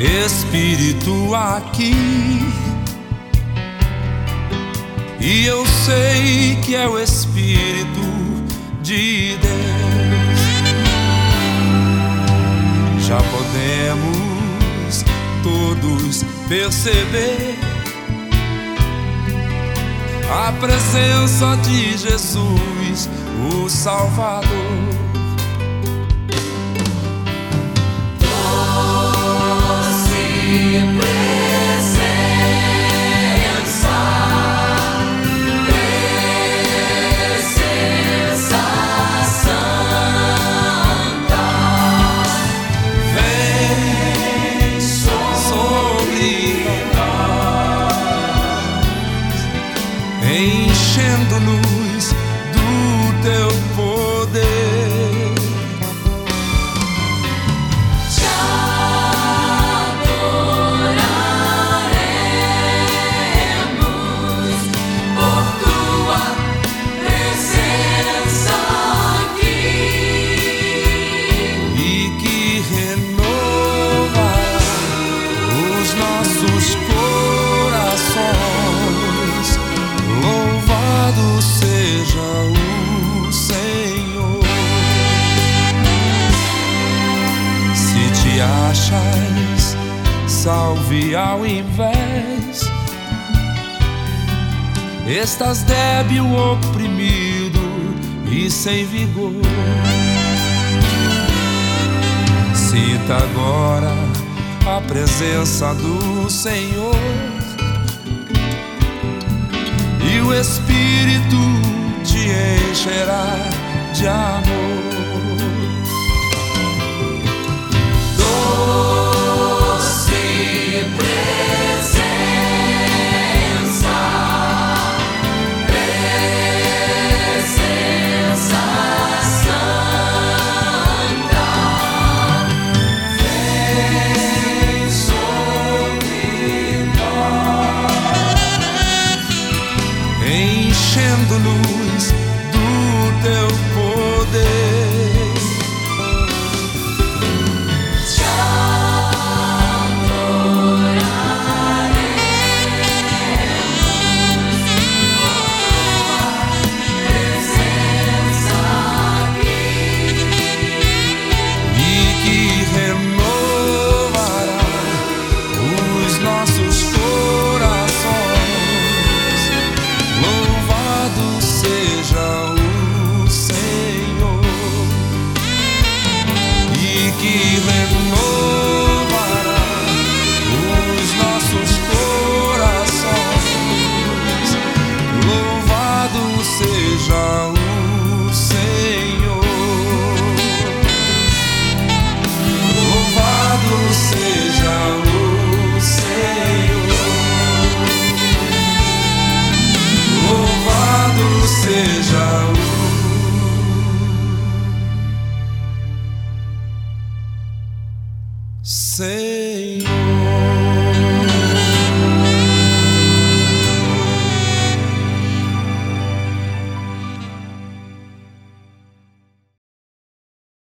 Espírito aqui. E eu sei que é o Espírito de Deus. Já podemos todos perceber a presença de Jesus, o Salvador. Enchendo-nos do teu poder. Louvado seja o Senhor. Se te achas salve ao invés, estás débil, oprimido e sem vigor. Sinta agora a presença do Senhor o Espírito te encherá de amor. Enchendo-nos do teu poder. Que renovará os nossos corações. Louvado seja o Senhor.